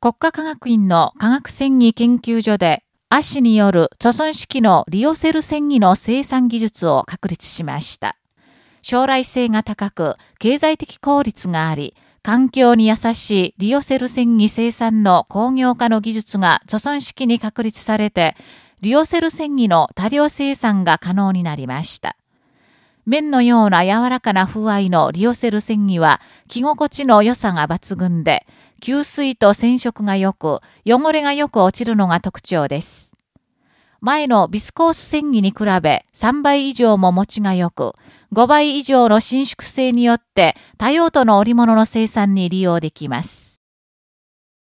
国家科学院の科学繊維研究所で、足による貯村式のリオセル繊維の生産技術を確立しました。将来性が高く、経済的効率があり、環境に優しいリオセル繊維生産の工業化の技術が貯村式に確立されて、リオセル繊維の多量生産が可能になりました。綿のような柔らかな風合いのリオセル繊維は着心地の良さが抜群で、吸水と染色が良く、汚れがよく落ちるのが特徴です。前のビスコース繊維に比べ3倍以上も持ちが良く、5倍以上の伸縮性によって多用途の織物の生産に利用できます。